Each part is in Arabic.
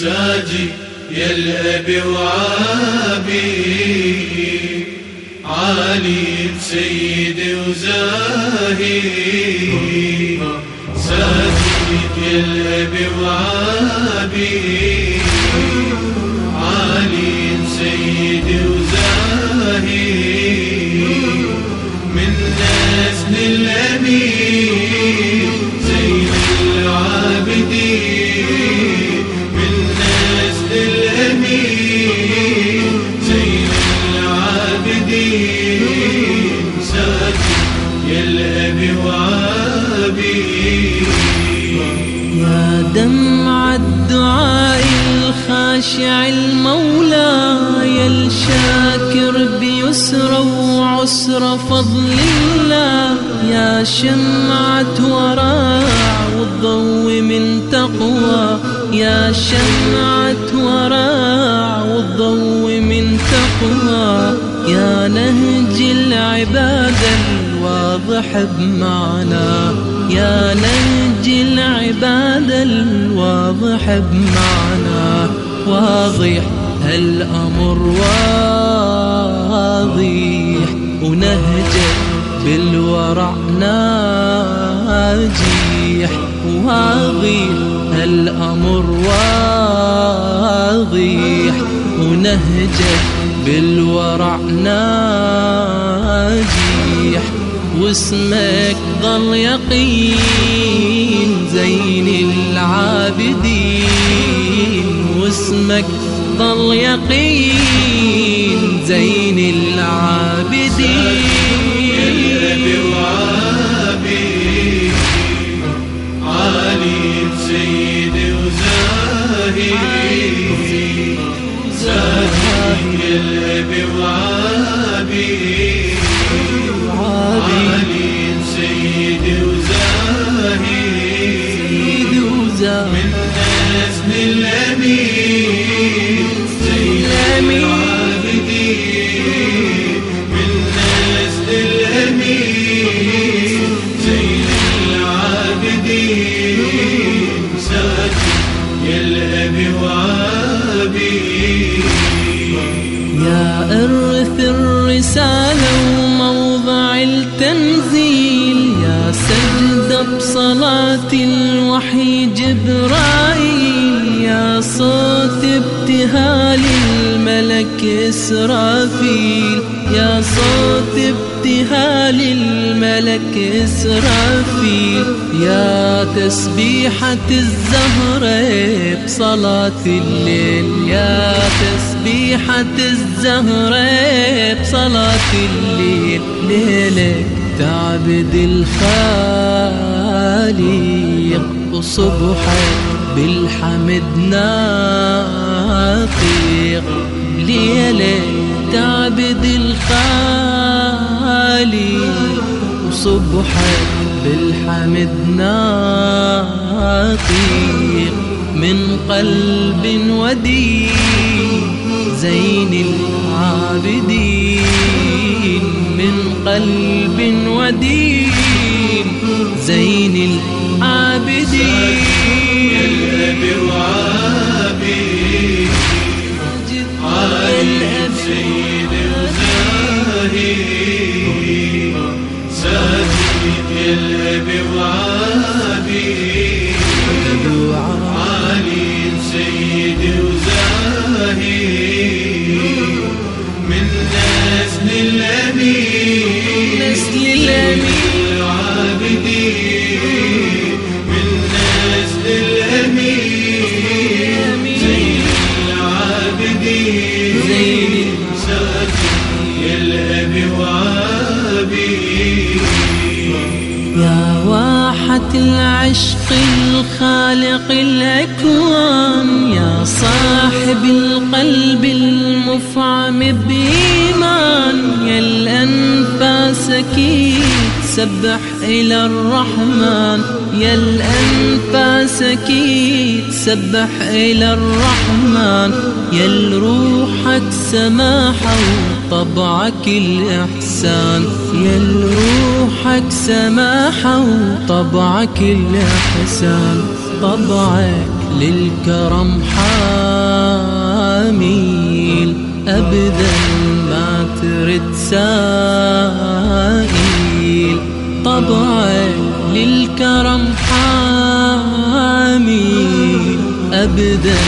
ساجي يا الأبي وعابي. عالي سيدي وزاهي. ساجد يا الأبي وعابي. الخاشع المولى يا الشاكر بيسر وعسر فضل الله يا شمعة وراع والضوء من تقوى يا شمعة وراع والضوء من تقوى يا نهج العبادة الواضح بمعنى يا نهج العبادة الواضح بمعنى واضح هالأمر واضح. ونهجك بالورع ناجيح واضح هالأمر واضح. ونهجك بالورع ناجيح واسمك ظل يقين زين العابدين. واسمك ظل يقين زين العابدين. وعابي عالي سيدي وزاهي زاهي يا إرث الرسالة وموضع التنزيل يا سجدة بصلاة الوحي جبرائيل يا صوت ابتهال الملك إسرافيل يا صوت ابتهال الملك إسرافيل يا تسبيحة الزهرة بصلاة الليل يا تسبيحة الزهرة بصلاة الليل ليلك تعبد الخالق وصبحك بالحمد ناطق ليلك تعبد الخالق وصبحك بالحمد ناطق من قلب ودين زين العابدين من قلب ودين زين العابدين. من نسل الأمين زين العابدين زين يا العشق الخالق الأكوان يا صاحب القلب المفعم بإيمان أكيد سبح إلى الرحمن. يا الأنفاس أكيد سبح إلى الرحمن. يا الروحك سماحة وطبعك الإحسان. يا الروحك سماحة وطبعك الإحسان. طبعك للكرم حاميل أبدا ما ترد سائل طبعك للكرم حاميل أبدا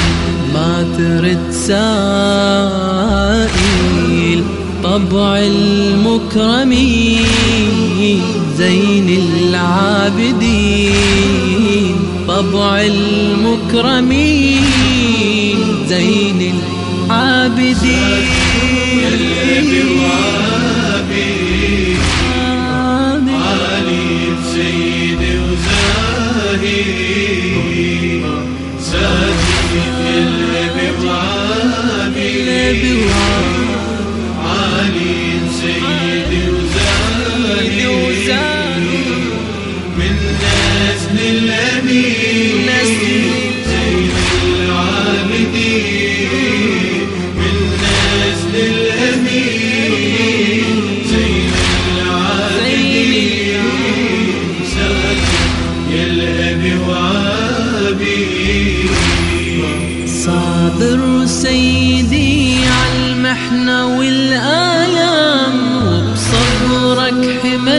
ما ترد سائل. طبع المكرمين زين العابدين. طبع المكرمين زين العابدين.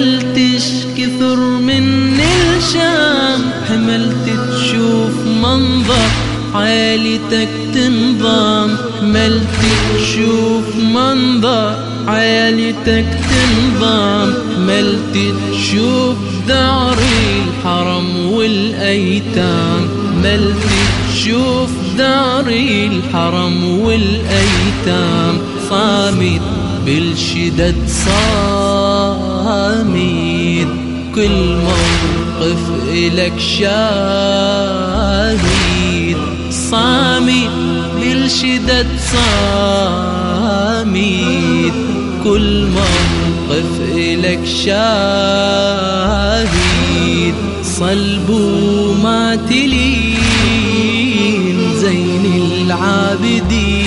حملتش كثر من الشام حملت تشوف منظر عائلتك تنضام حملت تشوف منظر عائلتك تنضام حملت تشوف دار الحرم والأيتام ملت تشوف دار الحرم والأيتام صامت بالشدد صامت كل موقف إلك شاهد صامت بالشدد صامت كل موقف إلك شاهد صلب ما تلين زين العابدين.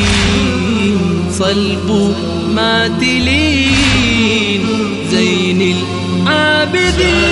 صلب ما تلين العابدين